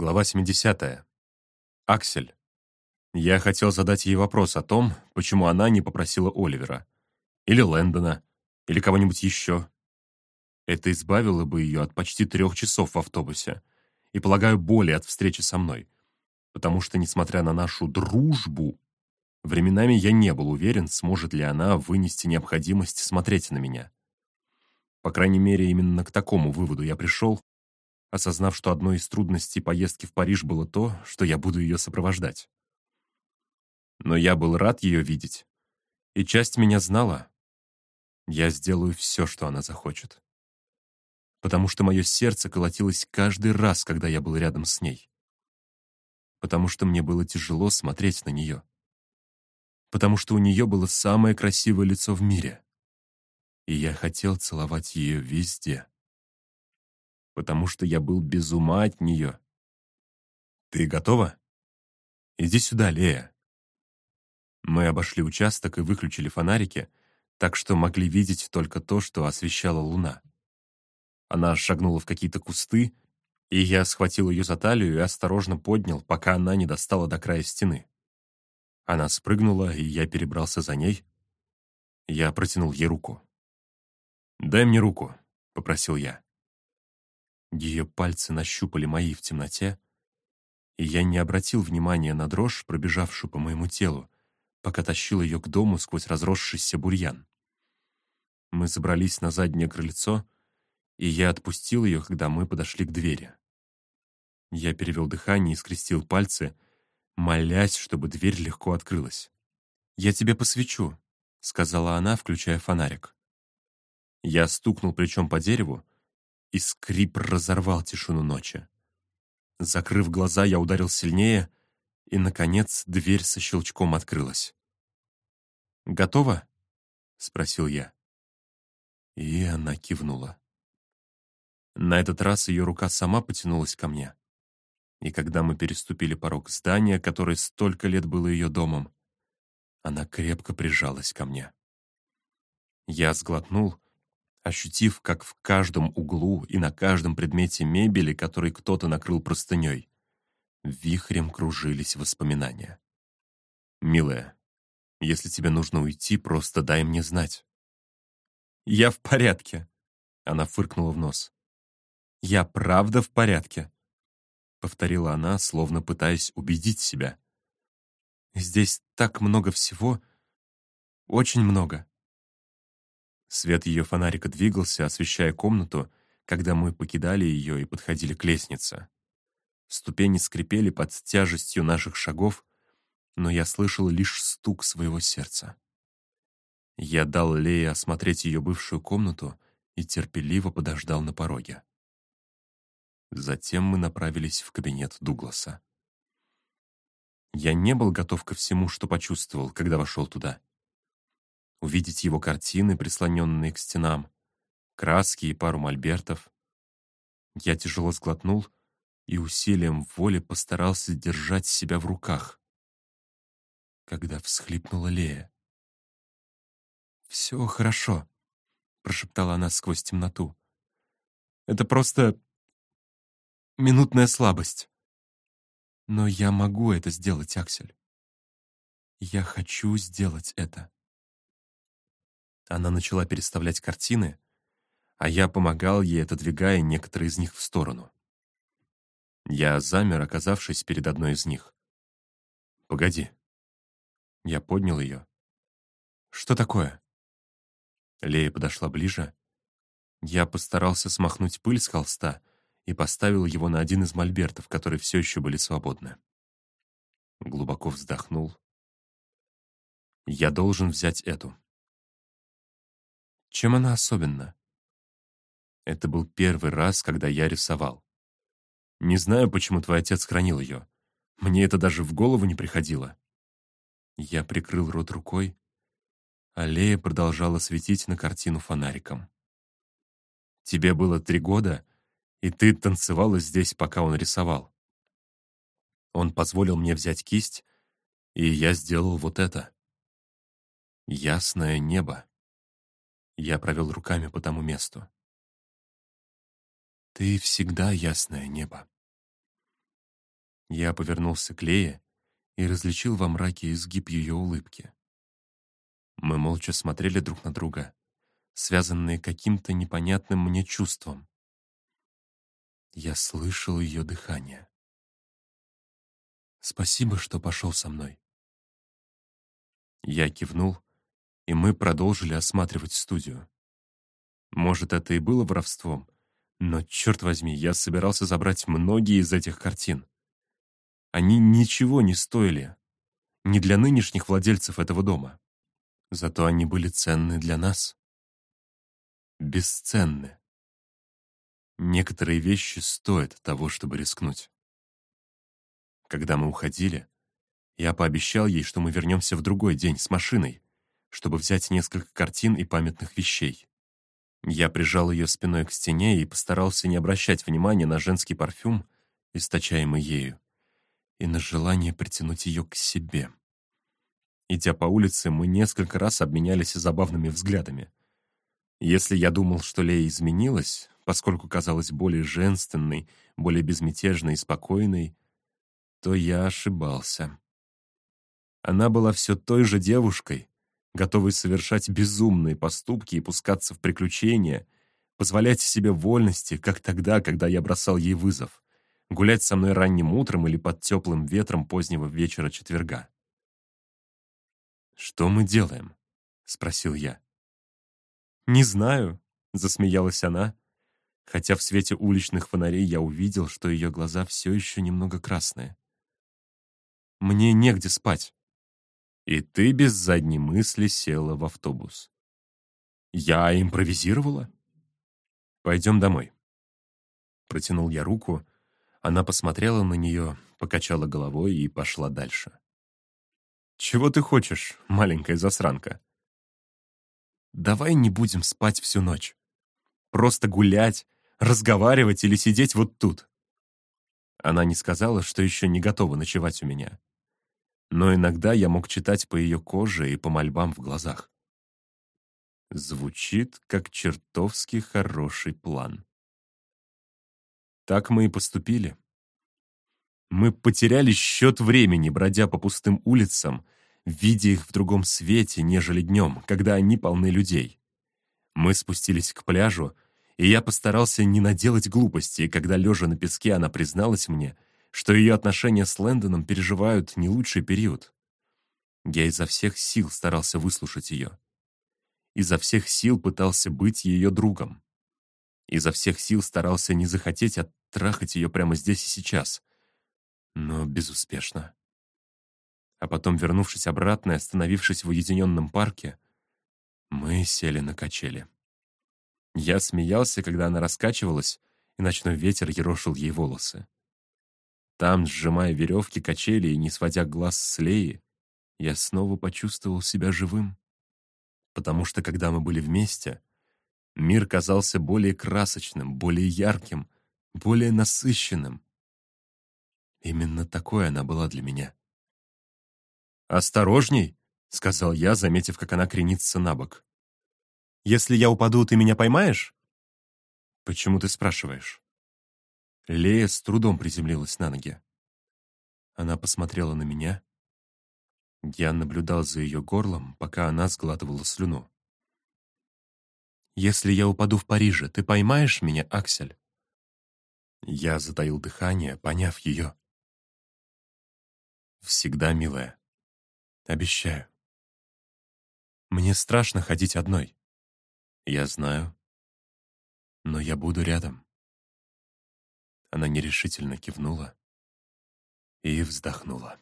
Глава 70. Аксель. Я хотел задать ей вопрос о том, почему она не попросила Оливера. Или Лэндона. Или кого-нибудь еще. Это избавило бы ее от почти трех часов в автобусе. И, полагаю, боли от встречи со мной. Потому что, несмотря на нашу дружбу, временами я не был уверен, сможет ли она вынести необходимость смотреть на меня. По крайней мере, именно к такому выводу я пришел, осознав, что одной из трудностей поездки в Париж было то, что я буду ее сопровождать. Но я был рад ее видеть, и часть меня знала. Я сделаю все, что она захочет. Потому что мое сердце колотилось каждый раз, когда я был рядом с ней. Потому что мне было тяжело смотреть на нее. Потому что у нее было самое красивое лицо в мире. И я хотел целовать ее везде потому что я был без ума от нее. Ты готова? Иди сюда, Лея. Мы обошли участок и выключили фонарики, так что могли видеть только то, что освещала луна. Она шагнула в какие-то кусты, и я схватил ее за талию и осторожно поднял, пока она не достала до края стены. Она спрыгнула, и я перебрался за ней. Я протянул ей руку. «Дай мне руку», — попросил я. Ее пальцы нащупали мои в темноте, и я не обратил внимания на дрожь, пробежавшую по моему телу, пока тащил ее к дому сквозь разросшийся бурьян. Мы забрались на заднее крыльцо, и я отпустил ее, когда мы подошли к двери. Я перевел дыхание и скрестил пальцы, молясь, чтобы дверь легко открылась. «Я тебе посвечу», — сказала она, включая фонарик. Я стукнул плечом по дереву, и скрип разорвал тишину ночи. Закрыв глаза, я ударил сильнее, и, наконец, дверь со щелчком открылась. «Готово?» — спросил я. И она кивнула. На этот раз ее рука сама потянулась ко мне. И когда мы переступили порог здания, которое столько лет было ее домом, она крепко прижалась ко мне. Я сглотнул ощутив, как в каждом углу и на каждом предмете мебели, который кто-то накрыл простыней, вихрем кружились воспоминания. «Милая, если тебе нужно уйти, просто дай мне знать». «Я в порядке», — она фыркнула в нос. «Я правда в порядке», — повторила она, словно пытаясь убедить себя. «Здесь так много всего, очень много. Свет ее фонарика двигался, освещая комнату, когда мы покидали ее и подходили к лестнице. Ступени скрипели под тяжестью наших шагов, но я слышал лишь стук своего сердца. Я дал Лее осмотреть ее бывшую комнату и терпеливо подождал на пороге. Затем мы направились в кабинет Дугласа. Я не был готов ко всему, что почувствовал, когда вошел туда увидеть его картины, прислоненные к стенам, краски и пару мольбертов. Я тяжело сглотнул и усилием воли постарался держать себя в руках. Когда всхлипнула Лея. «Все хорошо», — прошептала она сквозь темноту. «Это просто минутная слабость. Но я могу это сделать, Аксель. Я хочу сделать это». Она начала переставлять картины, а я помогал ей, отодвигая некоторые из них в сторону. Я замер, оказавшись перед одной из них. «Погоди». Я поднял ее. «Что такое?» Лея подошла ближе. Я постарался смахнуть пыль с холста и поставил его на один из мольбертов, которые все еще были свободны. Глубоко вздохнул. «Я должен взять эту», чем она особенна? Это был первый раз, когда я рисовал. Не знаю, почему твой отец хранил ее. Мне это даже в голову не приходило. Я прикрыл рот рукой. Аллея продолжала светить на картину фонариком. Тебе было три года, и ты танцевала здесь, пока он рисовал. Он позволил мне взять кисть, и я сделал вот это. Ясное небо. Я провел руками по тому месту. «Ты всегда ясное небо». Я повернулся к Лее и различил во мраке изгиб ее улыбки. Мы молча смотрели друг на друга, связанные каким-то непонятным мне чувством. Я слышал ее дыхание. «Спасибо, что пошел со мной». Я кивнул, и мы продолжили осматривать студию. Может, это и было воровством, но, черт возьми, я собирался забрать многие из этих картин. Они ничего не стоили. Не для нынешних владельцев этого дома. Зато они были ценны для нас. Бесценны. Некоторые вещи стоят того, чтобы рискнуть. Когда мы уходили, я пообещал ей, что мы вернемся в другой день с машиной, чтобы взять несколько картин и памятных вещей. Я прижал ее спиной к стене и постарался не обращать внимания на женский парфюм, источаемый ею и на желание притянуть ее к себе. Идя по улице, мы несколько раз обменялись забавными взглядами. Если я думал, что Лея изменилась, поскольку казалась более женственной, более безмятежной и спокойной, то я ошибался. Она была все той же девушкой, готовой совершать безумные поступки и пускаться в приключения, позволять себе вольности, как тогда, когда я бросал ей вызов гулять со мной ранним утром или под теплым ветром позднего вечера четверга. «Что мы делаем?» — спросил я. «Не знаю», — засмеялась она, хотя в свете уличных фонарей я увидел, что ее глаза все еще немного красные. «Мне негде спать». И ты без задней мысли села в автобус. Я импровизировала? Пойдем домой. Протянул я руку, она посмотрела на нее, покачала головой и пошла дальше. «Чего ты хочешь, маленькая засранка?» «Давай не будем спать всю ночь. Просто гулять, разговаривать или сидеть вот тут». Она не сказала, что еще не готова ночевать у меня. Но иногда я мог читать по ее коже и по мольбам в глазах. Звучит как чертовски хороший план. Так мы и поступили. Мы потеряли счет времени, бродя по пустым улицам, видя их в другом свете, нежели днем, когда они полны людей. Мы спустились к пляжу, и я постарался не наделать глупости, когда, лежа на песке, она призналась мне, что ее отношения с Лэндоном переживают не лучший период. Я изо всех сил старался выслушать ее. Изо всех сил пытался быть ее другом. Изо всех сил старался не захотеть от трахать ее прямо здесь и сейчас. Но безуспешно. А потом, вернувшись обратно и остановившись в уединенном парке, мы сели на качели. Я смеялся, когда она раскачивалась, и ночной ветер ерошил ей волосы. Там, сжимая веревки качели и не сводя глаз с Леи, я снова почувствовал себя живым. Потому что, когда мы были вместе, мир казался более красочным, более ярким, более насыщенным. Именно такой она была для меня. «Осторожней!» — сказал я, заметив, как она кренится на бок. «Если я упаду, ты меня поймаешь?» «Почему ты спрашиваешь?» Лея с трудом приземлилась на ноги. Она посмотрела на меня. Я наблюдал за ее горлом, пока она сглатывала слюну. «Если я упаду в Париже, ты поймаешь меня, Аксель?» Я затаил дыхание, поняв ее. «Всегда, милая. Обещаю. Мне страшно ходить одной. Я знаю. Но я буду рядом». Она нерешительно кивнула и вздохнула.